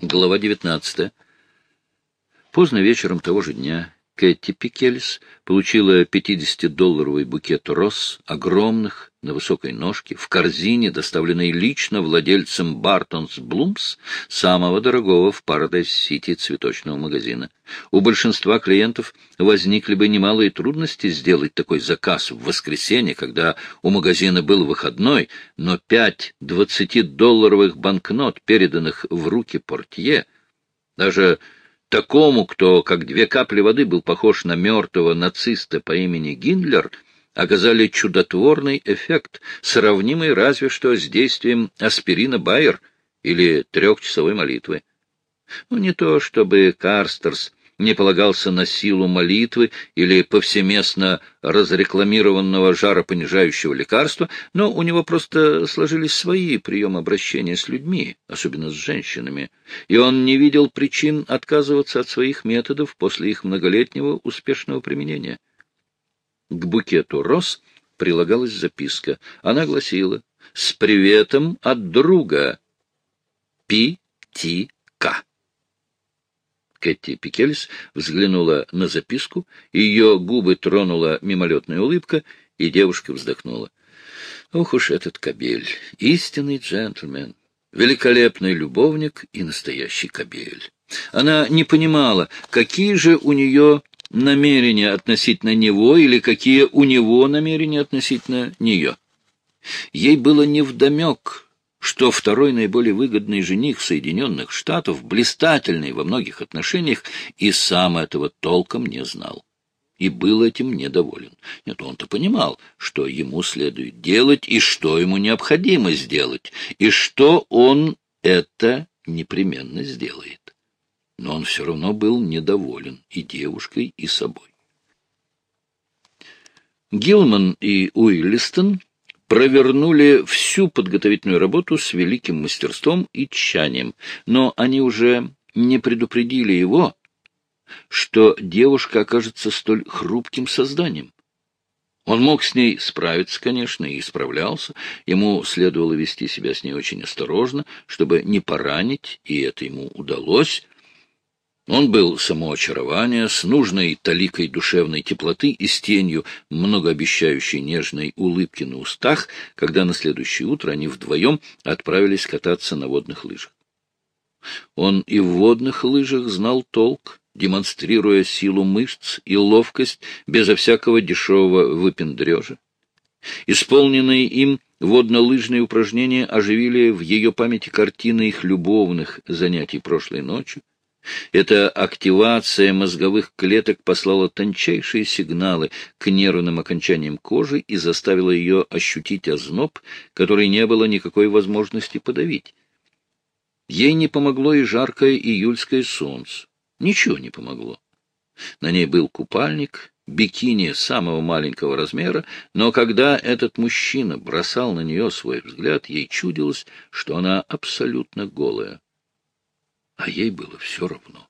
Глава 19. Поздно вечером того же дня Кэти Пикельс получила 50-долларовый букет роз, огромных, на высокой ножке, в корзине, доставленной лично владельцем Бартонс Блумс, самого дорогого в Парадайз-Сити цветочного магазина. У большинства клиентов возникли бы немалые трудности сделать такой заказ в воскресенье, когда у магазина был выходной, но пять 20-долларовых банкнот, переданных в руки портье, даже такому, кто, как две капли воды, был похож на мертвого нациста по имени Гиндлер — оказали чудотворный эффект, сравнимый разве что с действием аспирина Байер или трехчасовой молитвы. Ну, не то чтобы Карстерс не полагался на силу молитвы или повсеместно разрекламированного жаропонижающего лекарства, но у него просто сложились свои приемы обращения с людьми, особенно с женщинами, и он не видел причин отказываться от своих методов после их многолетнего успешного применения. К букету роз прилагалась записка. Она гласила «С приветом от друга Пи-Ти-К». Кэти Пикельс взглянула на записку, ее губы тронула мимолетная улыбка, и девушка вздохнула. Ох уж этот кобель, истинный джентльмен, великолепный любовник и настоящий кобель. Она не понимала, какие же у нее намерения относительно него или какие у него намерения относительно нее. Ей было невдомек, что второй наиболее выгодный жених Соединенных Штатов, блистательный во многих отношениях, и сам этого толком не знал. И был этим недоволен. Нет, он-то понимал, что ему следует делать, и что ему необходимо сделать, и что он это непременно сделает но он все равно был недоволен и девушкой, и собой. Гилман и Уиллистон провернули всю подготовительную работу с великим мастерством и тщанием, но они уже не предупредили его, что девушка окажется столь хрупким созданием. Он мог с ней справиться, конечно, и справлялся. Ему следовало вести себя с ней очень осторожно, чтобы не поранить, и это ему удалось. Он был самоочарование, с нужной таликой душевной теплоты и с тенью многообещающей нежной улыбки на устах, когда на следующее утро они вдвоем отправились кататься на водных лыжах. Он и в водных лыжах знал толк, демонстрируя силу мышц и ловкость безо всякого дешевого выпендрежа. Исполненные им водно-лыжные упражнения оживили в ее памяти картины их любовных занятий прошлой ночью, эта активация мозговых клеток послала тончайшие сигналы к нервным окончаниям кожи и заставила ее ощутить озноб, который не было никакой возможности подавить. Ей не помогло и жаркое июльское солнце. Ничего не помогло. На ней был купальник, бикини самого маленького размера, но когда этот мужчина бросал на нее свой взгляд, ей чудилось, что она абсолютно голая а ей было все равно.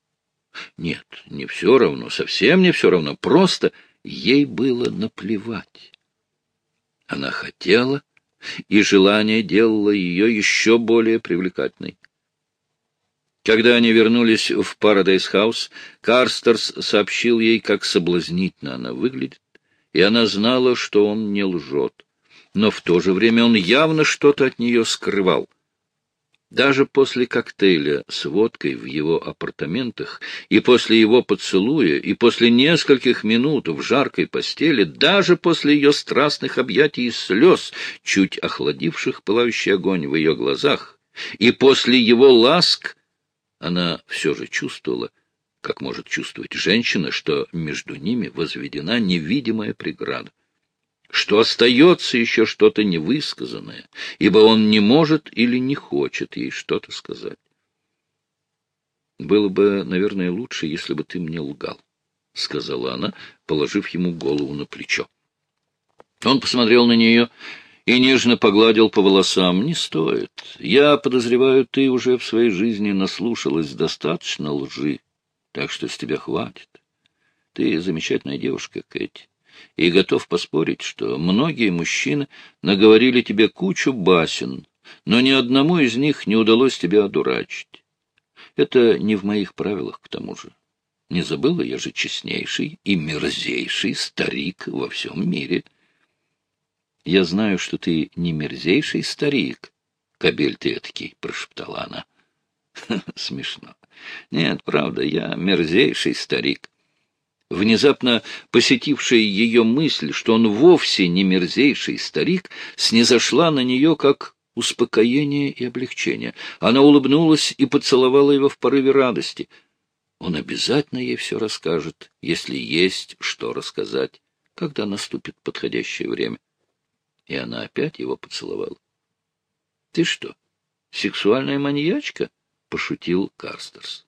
Нет, не все равно, совсем не все равно, просто ей было наплевать. Она хотела, и желание делало ее еще более привлекательной. Когда они вернулись в Парадайз-хаус, Карстерс сообщил ей, как соблазнительно она выглядит, и она знала, что он не лжет. Но в то же время он явно что-то от нее скрывал — даже после коктейля с водкой в его апартаментах, и после его поцелуя, и после нескольких минут в жаркой постели, даже после ее страстных объятий и слез, чуть охладивших пылающий огонь в ее глазах, и после его ласк, она все же чувствовала, как может чувствовать женщина, что между ними возведена невидимая преграда что остается еще что-то невысказанное, ибо он не может или не хочет ей что-то сказать. «Было бы, наверное, лучше, если бы ты мне лгал», — сказала она, положив ему голову на плечо. Он посмотрел на нее и нежно погладил по волосам. «Не стоит. Я подозреваю, ты уже в своей жизни наслушалась достаточно лжи, так что с тебя хватит. Ты замечательная девушка, Кэти и готов поспорить, что многие мужчины наговорили тебе кучу басен, но ни одному из них не удалось тебя одурачить. Это не в моих правилах, к тому же. Не забыла, я же честнейший и мерзейший старик во всем мире. Я знаю, что ты не мерзейший старик, кобель ты этакий, — прошептала она. Смешно. Нет, правда, я мерзейший старик. Внезапно посетившая ее мысль, что он вовсе не мерзейший старик, снизошла на нее как успокоение и облегчение. Она улыбнулась и поцеловала его в порыве радости. Он обязательно ей все расскажет, если есть что рассказать, когда наступит подходящее время. И она опять его поцеловала. — Ты что, сексуальная маньячка? — пошутил Карстерс. —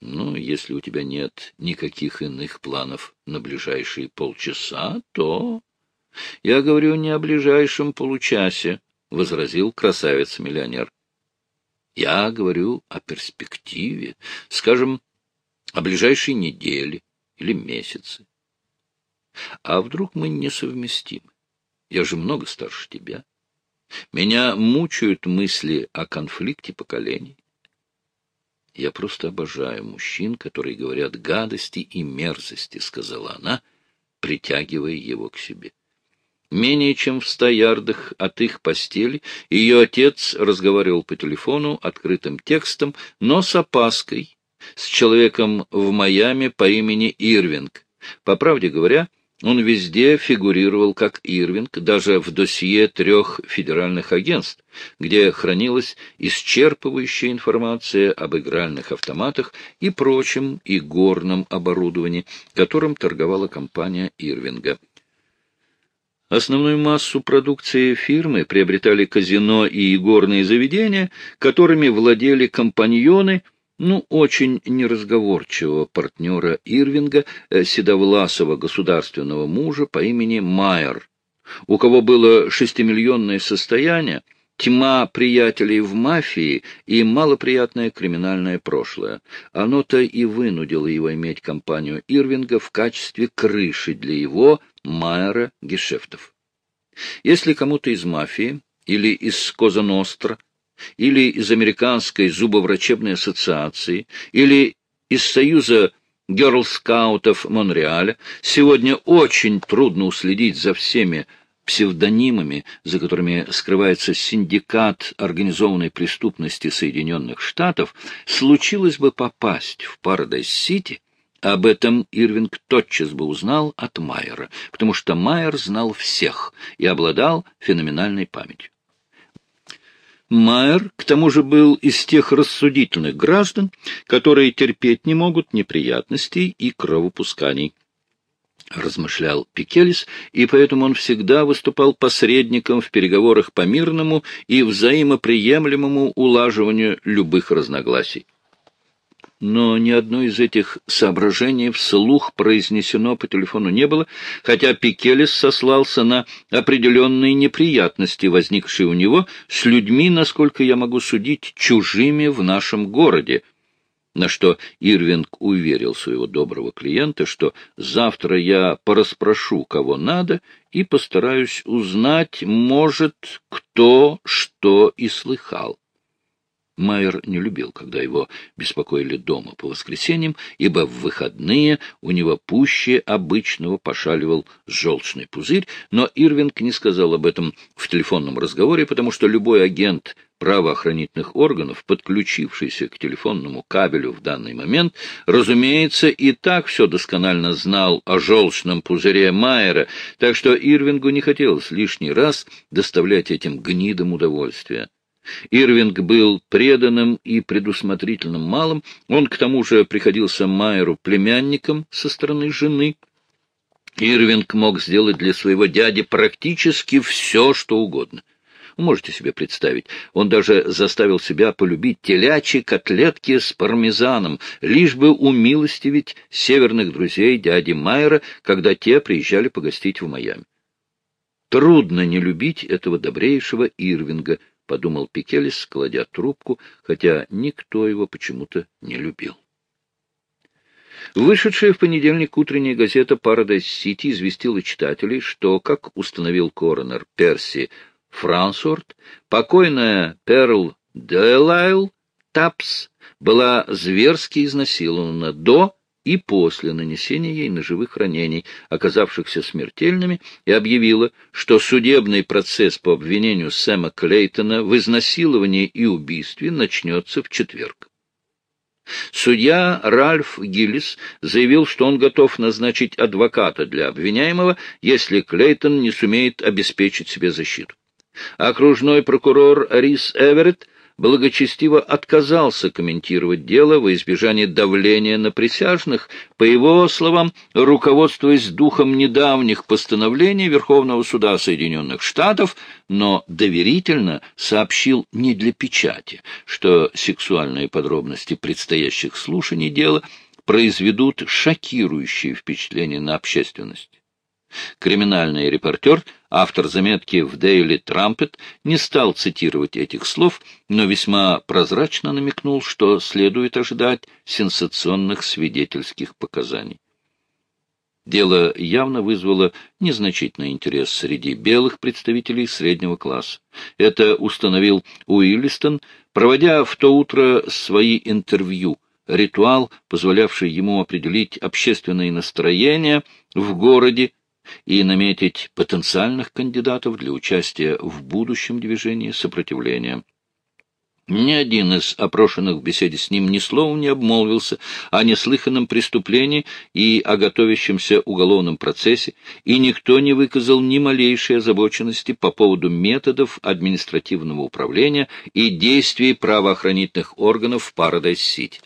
Ну, если у тебя нет никаких иных планов на ближайшие полчаса, то... — Я говорю не о ближайшем получасе, — возразил красавец-миллионер. — Я говорю о перспективе, скажем, о ближайшей неделе или месяце. А вдруг мы несовместимы? Я же много старше тебя. Меня мучают мысли о конфликте поколений. Я просто обожаю мужчин, которые говорят гадости и мерзости, — сказала она, притягивая его к себе. Менее чем в ста ярдах от их постели ее отец разговаривал по телефону открытым текстом, но с опаской, с человеком в Майами по имени Ирвинг. По правде говоря, он везде фигурировал как Ирвинг, даже в досье трех федеральных агентств, где хранилась исчерпывающая информация об игральных автоматах и прочем игорном оборудовании, которым торговала компания Ирвинга. Основную массу продукции фирмы приобретали казино и игорные заведения, которыми владели компаньоны – ну, очень неразговорчивого партнера Ирвинга, э, седовласого государственного мужа по имени Майер, у кого было шестимиллионное состояние, тьма приятелей в мафии и малоприятное криминальное прошлое. Оно-то и вынудило его иметь компанию Ирвинга в качестве крыши для его, Майера, гешефтов. Если кому-то из мафии или из Коза Ностра или из Американской зубоврачебной ассоциации, или из Союза герлскаутов Монреаля, сегодня очень трудно уследить за всеми псевдонимами, за которыми скрывается синдикат организованной преступности Соединенных Штатов, случилось бы попасть в Парадайз-Сити, об этом Ирвинг тотчас бы узнал от Майера, потому что Майер знал всех и обладал феноменальной памятью. Майер, к тому же, был из тех рассудительных граждан, которые терпеть не могут неприятностей и кровопусканий. Размышлял Пикелис, и поэтому он всегда выступал посредником в переговорах по мирному и взаимоприемлемому улаживанию любых разногласий но ни одно из этих соображений вслух произнесено по телефону не было, хотя Пикелес сослался на определенные неприятности, возникшие у него с людьми, насколько я могу судить, чужими в нашем городе, на что Ирвинг уверил своего доброго клиента, что завтра я порасспрошу, кого надо, и постараюсь узнать, может, кто что и слыхал. Майер не любил, когда его беспокоили дома по воскресеньям, ибо в выходные у него пуще обычного пошаливал желчный пузырь, но Ирвинг не сказал об этом в телефонном разговоре, потому что любой агент правоохранительных органов, подключившийся к телефонному кабелю в данный момент, разумеется, и так все досконально знал о желчном пузыре Майера, так что Ирвингу не хотелось лишний раз доставлять этим гнидам удовольствие. Ирвинг был преданным и предусмотрительным малым, он к тому же приходился Майеру племянником со стороны жены. Ирвинг мог сделать для своего дяди практически все, что угодно. Можете себе представить, он даже заставил себя полюбить телячьи котлетки с пармезаном, лишь бы умилостивить северных друзей дяди Майера, когда те приезжали погостить в Майами. Трудно не любить этого добрейшего Ирвинга, — подумал Пикелис, кладя трубку, хотя никто его почему-то не любил. Вышедшая в понедельник утренняя газета «Парадайз-Сити» известила читателей, что, как установил коронер Перси Франсорт, покойная Перл Делайл Тапс была зверски изнасилована до и после нанесения ей ножевых ранений, оказавшихся смертельными, и объявила, что судебный процесс по обвинению Сэма Клейтона в изнасиловании и убийстве начнется в четверг. Судья Ральф Гиллис заявил, что он готов назначить адвоката для обвиняемого, если Клейтон не сумеет обеспечить себе защиту. Окружной прокурор Рис Эверетт благочестиво отказался комментировать дело во избежание давления на присяжных, по его словам, руководствуясь духом недавних постановлений Верховного суда Соединенных Штатов, но доверительно сообщил не для печати, что сексуальные подробности предстоящих слушаний дела произведут шокирующее впечатление на общественность. Криминальный репортер, автор заметки в Daily Trumpet, не стал цитировать этих слов, но весьма прозрачно намекнул, что следует ожидать сенсационных свидетельских показаний. Дело явно вызвало незначительный интерес среди белых представителей среднего класса. Это установил Уиллистон, проводя в то утро свои интервью, ритуал, позволявший ему определить общественные настроения в городе и наметить потенциальных кандидатов для участия в будущем движении сопротивления. Ни один из опрошенных в беседе с ним ни словом не обмолвился о неслыханном преступлении и о готовящемся уголовном процессе, и никто не выказал ни малейшей озабоченности по поводу методов административного управления и действий правоохранительных органов в Парадайз-Сити.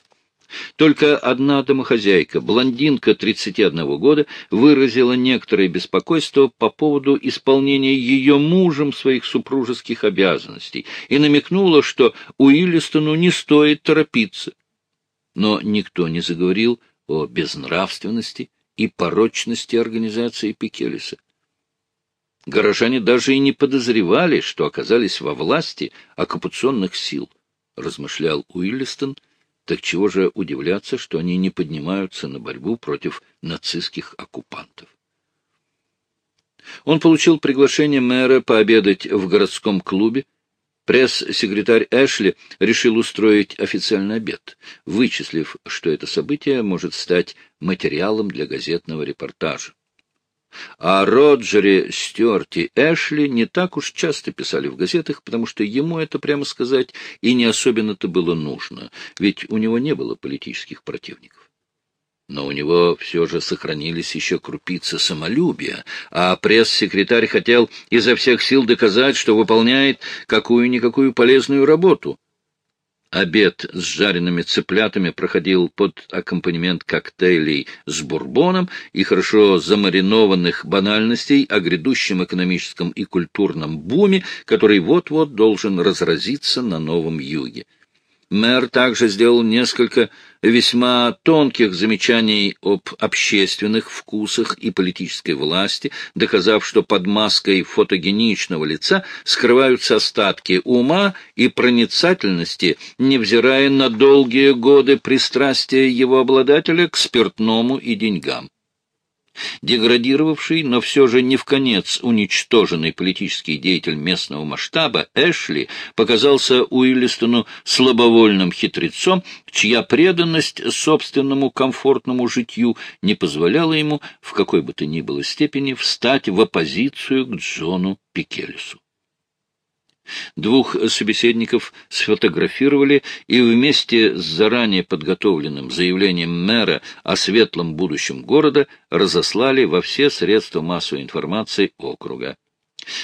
Только одна домохозяйка, блондинка 31 года, выразила некоторое беспокойство по поводу исполнения ее мужем своих супружеских обязанностей и намекнула, что Уиллистону не стоит торопиться. Но никто не заговорил о безнравственности и порочности организации Пикелиса. Горожане даже и не подозревали, что оказались во власти оккупационных сил, размышлял Уиллистон, — так чего же удивляться, что они не поднимаются на борьбу против нацистских оккупантов? Он получил приглашение мэра пообедать в городском клубе. Пресс-секретарь Эшли решил устроить официальный обед, вычислив, что это событие может стать материалом для газетного репортажа. О Роджере Стюарте Эшли не так уж часто писали в газетах, потому что ему это, прямо сказать, и не особенно-то было нужно, ведь у него не было политических противников. Но у него все же сохранились еще крупицы самолюбия, а пресс-секретарь хотел изо всех сил доказать, что выполняет какую-никакую полезную работу. Обед с жареными цыплятами проходил под аккомпанемент коктейлей с бурбоном и хорошо замаринованных банальностей о грядущем экономическом и культурном буме, который вот-вот должен разразиться на Новом Юге. Мэр также сделал несколько весьма тонких замечаний об общественных вкусах и политической власти, доказав, что под маской фотогеничного лица скрываются остатки ума и проницательности, невзирая на долгие годы пристрастия его обладателя к спиртному и деньгам. Деградировавший, но все же не в конец уничтоженный политический деятель местного масштаба Эшли показался Уиллистону слабовольным хитрецом, чья преданность собственному комфортному житью не позволяла ему в какой бы то ни было степени встать в оппозицию к Джону Пикелесу. Двух собеседников сфотографировали и вместе с заранее подготовленным заявлением мэра о светлом будущем города разослали во все средства массовой информации округа.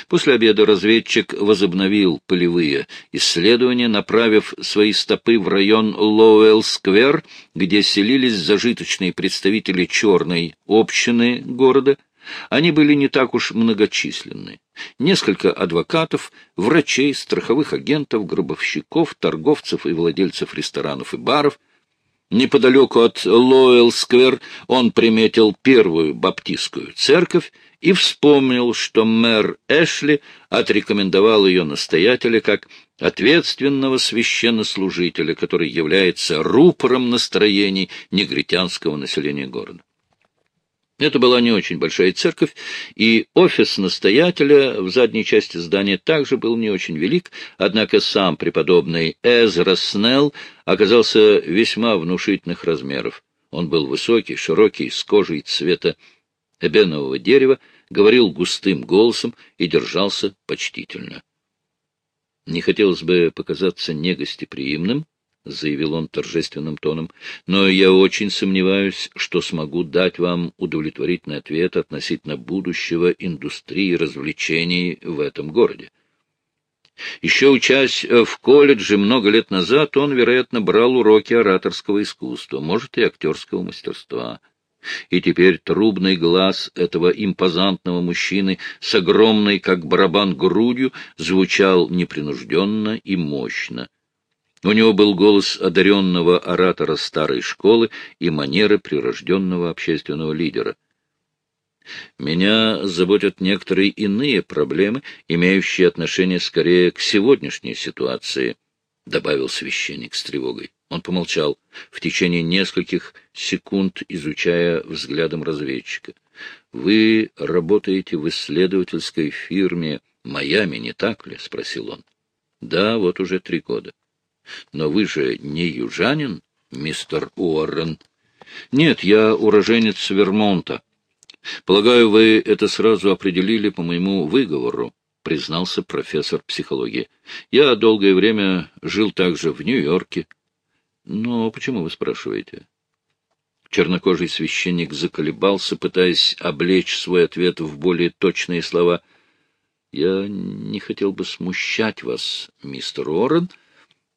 После обеда разведчик возобновил полевые исследования, направив свои стопы в район Лоуэлл-сквер, где селились зажиточные представители черной общины города – они были не так уж многочисленны. Несколько адвокатов, врачей, страховых агентов, гробовщиков, торговцев и владельцев ресторанов и баров. Неподалеку от Лоэл-сквер он приметил первую баптистскую церковь и вспомнил, что мэр Эшли отрекомендовал ее настоятеля как ответственного священнослужителя, который является рупором настроений негритянского населения города. Это была не очень большая церковь, и офис настоятеля в задней части здания также был не очень велик, однако сам преподобный Эзра Снелл оказался весьма внушительных размеров. Он был высокий, широкий, с кожей цвета эбенового дерева, говорил густым голосом и держался почтительно. Не хотелось бы показаться негостеприимным, — заявил он торжественным тоном, — но я очень сомневаюсь, что смогу дать вам удовлетворительный ответ относительно будущего индустрии развлечений в этом городе. Еще учась в колледже много лет назад, он, вероятно, брал уроки ораторского искусства, может, и актерского мастерства. И теперь трубный глаз этого импозантного мужчины с огромной, как барабан, грудью звучал непринужденно и мощно. У него был голос одаренного оратора старой школы и манеры прирожденного общественного лидера. Меня заботят некоторые иные проблемы, имеющие отношение скорее к сегодняшней ситуации, — добавил священник с тревогой. Он помолчал, в течение нескольких секунд изучая взглядом разведчика. — Вы работаете в исследовательской фирме «Майами», не так ли? — спросил он. — Да, вот уже три года. Но вы же не южанин, мистер Уоррен? Нет, я уроженец Вермонта. Полагаю, вы это сразу определили по моему выговору, признался профессор психологии. Я долгое время жил также в Нью-Йорке. Но почему вы спрашиваете? Чернокожий священник заколебался, пытаясь облечь свой ответ в более точные слова. — Я не хотел бы смущать вас, мистер Уоррен, —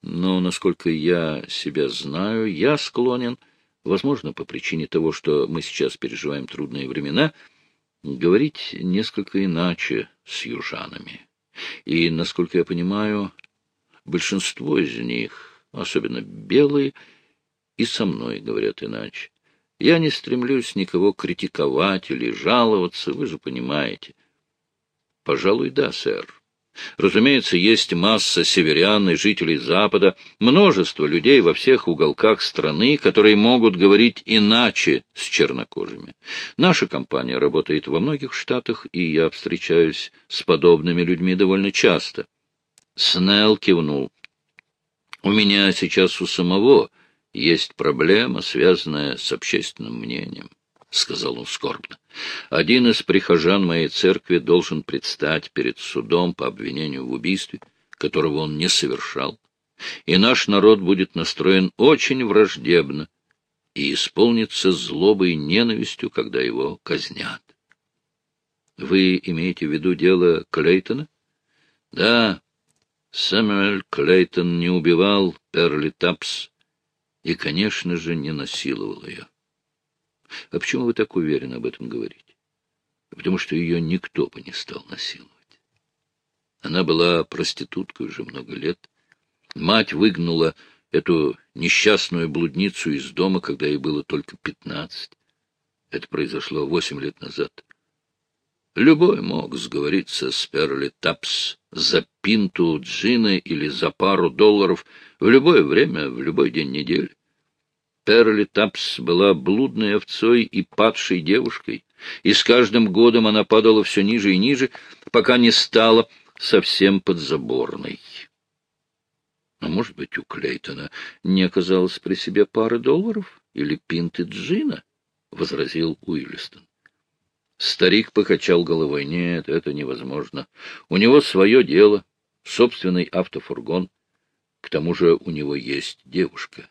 но, насколько я себя знаю, я склонен, возможно, по причине того, что мы сейчас переживаем трудные времена, говорить несколько иначе с южанами. И, насколько я понимаю, большинство из них, особенно белые, и со мной говорят иначе. Я не стремлюсь никого критиковать или жаловаться, вы же понимаете. Пожалуй, да, сэр. Разумеется, есть масса северян и жителей Запада, множество людей во всех уголках страны, которые могут говорить иначе с чернокожими. Наша компания работает во многих штатах, и я встречаюсь с подобными людьми довольно часто. Снелл кивнул. У меня сейчас у самого есть проблема, связанная с общественным мнением. — сказал он скорбно. — Один из прихожан моей церкви должен предстать перед судом по обвинению в убийстве, которого он не совершал, и наш народ будет настроен очень враждебно и исполнится злобой и ненавистью, когда его казнят. — Вы имеете в виду дело Клейтона? — Да, Сэмюэль Клейтон не убивал Перли Тапс и, конечно же, не насиловал ее. А почему вы так уверенно об этом говорите? Потому что ее никто бы не стал насиловать. Она была проституткой уже много лет. Мать выгнала эту несчастную блудницу из дома, когда ей было только пятнадцать. Это произошло восемь лет назад. Любой мог сговориться с Перли Тапс за пинту джина или за пару долларов в любое время, в любой день недели. Перли Тапс была блудной овцой и падшей девушкой, и с каждым годом она падала все ниже и ниже, пока не стала совсем подзаборной. А может быть, у Клейтона не оказалось при себе пары долларов или пинты джина? — возразил Уиллистон. Старик покачал головой. Нет, это невозможно. У него свое дело, собственный автофургон. К тому же у него есть девушка.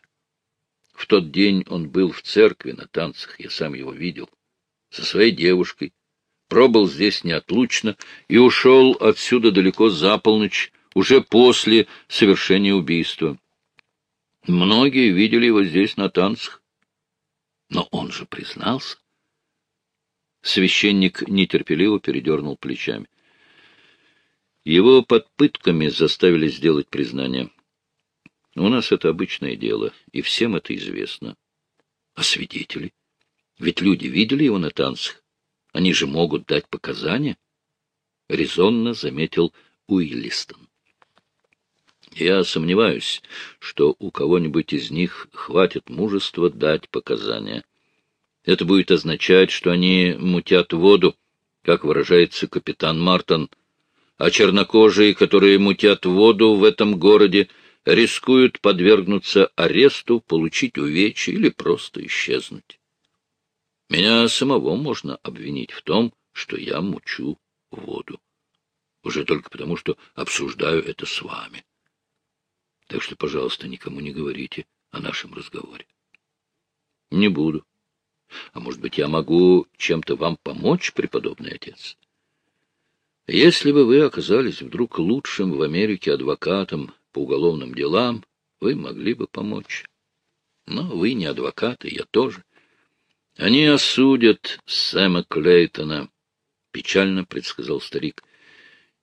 В тот день он был в церкви на танцах, я сам его видел, со своей девушкой, пробыл здесь неотлучно и ушел отсюда далеко за полночь, уже после совершения убийства. Многие видели его здесь на танцах. Но он же признался. Священник нетерпеливо передернул плечами. Его под пытками заставили сделать признание. У нас это обычное дело, и всем это известно. А свидетели? Ведь люди видели его на танцах. Они же могут дать показания. Резонно заметил Уиллистон. Я сомневаюсь, что у кого-нибудь из них хватит мужества дать показания. Это будет означать, что они мутят воду, как выражается капитан Мартон, а чернокожие, которые мутят воду в этом городе, рискуют подвергнуться аресту, получить увечья или просто исчезнуть. Меня самого можно обвинить в том, что я мучу воду. Уже только потому, что обсуждаю это с вами. Так что, пожалуйста, никому не говорите о нашем разговоре. Не буду. А может быть, я могу чем-то вам помочь, преподобный отец? Если бы вы оказались вдруг лучшим в Америке адвокатом по уголовным делам, вы могли бы помочь. Но вы не адвокаты, я тоже. Они осудят Сэма Клейтона, — печально предсказал старик.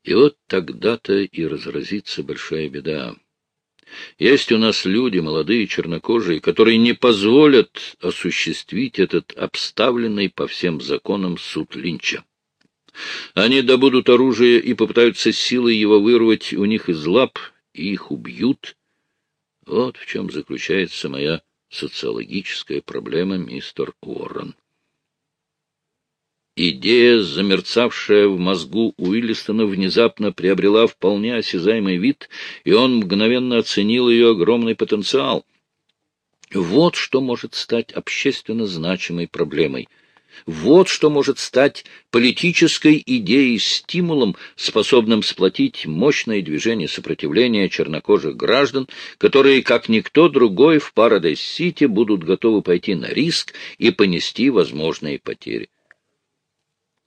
И вот тогда-то и разразится большая беда. Есть у нас люди, молодые, чернокожие, которые не позволят осуществить этот обставленный по всем законам суд Линча. Они добудут оружие и попытаются силой его вырвать у них из лап, их убьют. Вот в чем заключается моя социологическая проблема, мистер Уоррен. Идея, замерцавшая в мозгу Уиллистона, внезапно приобрела вполне осязаемый вид, и он мгновенно оценил ее огромный потенциал. Вот что может стать общественно значимой проблемой. Вот что может стать политической идеей, стимулом, способным сплотить мощное движение сопротивления чернокожих граждан, которые, как никто другой в Парадайз-Сити, будут готовы пойти на риск и понести возможные потери.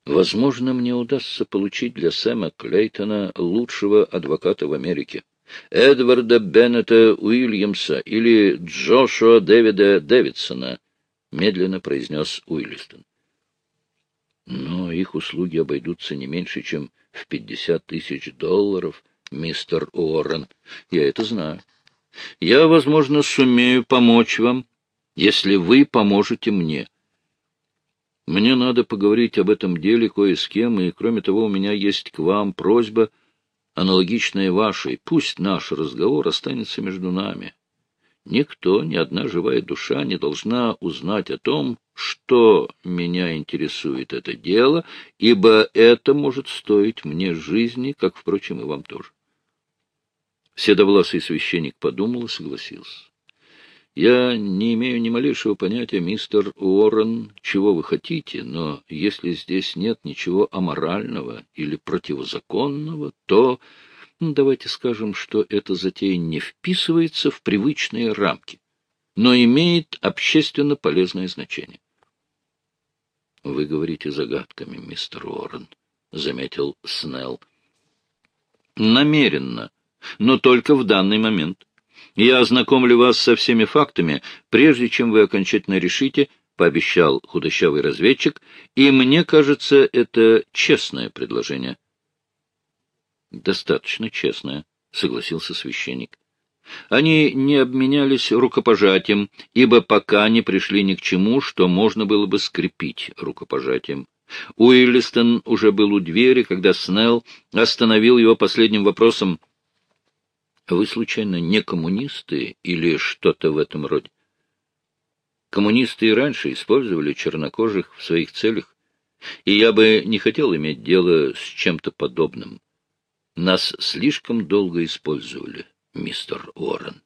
Возможно, мне удастся получить для Сэма Клейтона лучшего адвоката в Америке. Эдварда Беннета Уильямса или Джошуа Дэвида Дэвидсона, — медленно произнес Уиллистон. Но их услуги обойдутся не меньше, чем в пятьдесят тысяч долларов, мистер Уоррен. Я это знаю. Я, возможно, сумею помочь вам, если вы поможете мне. Мне надо поговорить об этом деле кое с кем, и, кроме того, у меня есть к вам просьба, аналогичная вашей. Пусть наш разговор останется между нами. Никто, ни одна живая душа не должна узнать о том, что меня интересует это дело, ибо это может стоить мне жизни, как, впрочем, и вам тоже. Седовласый священник подумал и согласился. Я не имею ни малейшего понятия, мистер Уоррен, чего вы хотите, но если здесь нет ничего аморального или противозаконного, то давайте скажем, что эта затея не вписывается в привычные рамки, но имеет общественно полезное значение. — Вы говорите загадками, мистер Уоррен, — заметил Снелл. — Намеренно, но только в данный момент. Я ознакомлю вас со всеми фактами, прежде чем вы окончательно решите, — пообещал худощавый разведчик, — и мне кажется, это честное предложение. — Достаточно честное, — согласился священник. Они не обменялись рукопожатием, ибо пока не пришли ни к чему, что можно было бы скрепить рукопожатием. Уиллистон уже был у двери, когда Снелл остановил его последним вопросом — вы, случайно, не коммунисты или что-то в этом роде? Коммунисты и раньше использовали чернокожих в своих целях, и я бы не хотел иметь дело с чем-то подобным. Нас слишком долго использовали, мистер Уоррен.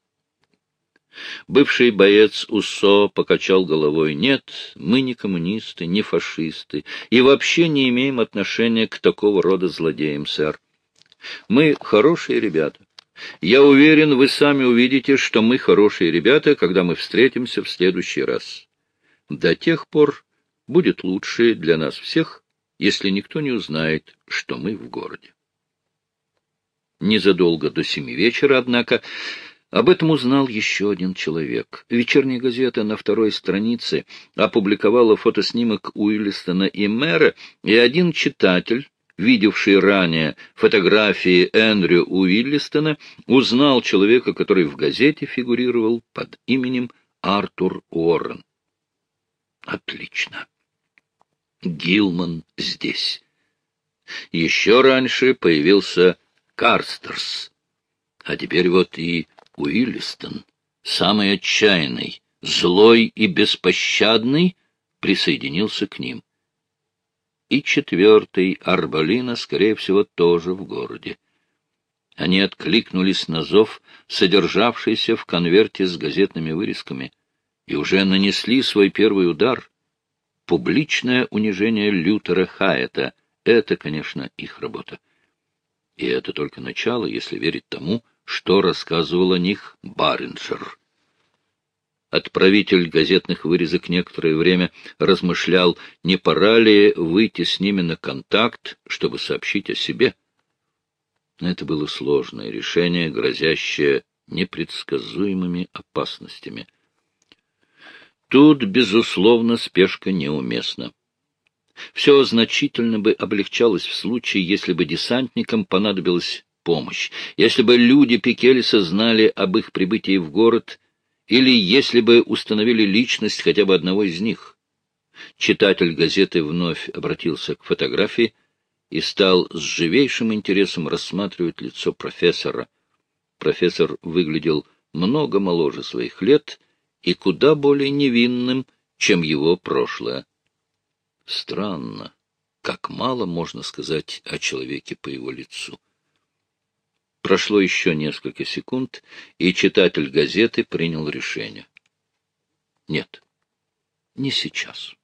Бывший боец УСО покачал головой. Нет, мы не коммунисты, не фашисты, и вообще не имеем отношения к такого рода злодеям, сэр. Мы хорошие ребята. Я уверен, вы сами увидите, что мы хорошие ребята, когда мы встретимся в следующий раз. До тех пор будет лучше для нас всех, если никто не узнает, что мы в городе. Незадолго до семи вечера, однако, об этом узнал еще один человек. Вечерняя газета на второй странице опубликовала фотоснимок Уиллистона и мэра, и один читатель видевший ранее фотографии Эндрю Уиллистона, узнал человека, который в газете фигурировал под именем Артур Уоррен. Отлично. Гилман здесь. Еще раньше появился Карстерс, а теперь вот и Уиллистон, самый отчаянный, злой и беспощадный, присоединился к ним. И четвертый, Арбалина, скорее всего, тоже в городе. Они откликнулись на зов, содержавшийся в конверте с газетными вырезками, и уже нанесли свой первый удар. Публичное унижение Лютера Хайета — это, конечно, их работа. И это только начало, если верить тому, что рассказывал о них Баринджер. Отправитель газетных вырезок некоторое время размышлял, не пора ли выйти с ними на контакт, чтобы сообщить о себе. Это было сложное решение, грозящее непредсказуемыми опасностями. Тут, безусловно, спешка неуместна. Все значительно бы облегчалось в случае, если бы десантникам понадобилась помощь, если бы люди Пикелиса знали об их прибытии в город или если бы установили личность хотя бы одного из них. Читатель газеты вновь обратился к фотографии и стал с живейшим интересом рассматривать лицо профессора. Профессор выглядел много моложе своих лет и куда более невинным, чем его прошлое. Странно, как мало можно сказать о человеке по его лицу. Прошло еще несколько секунд, и читатель газеты принял решение. Нет, не сейчас.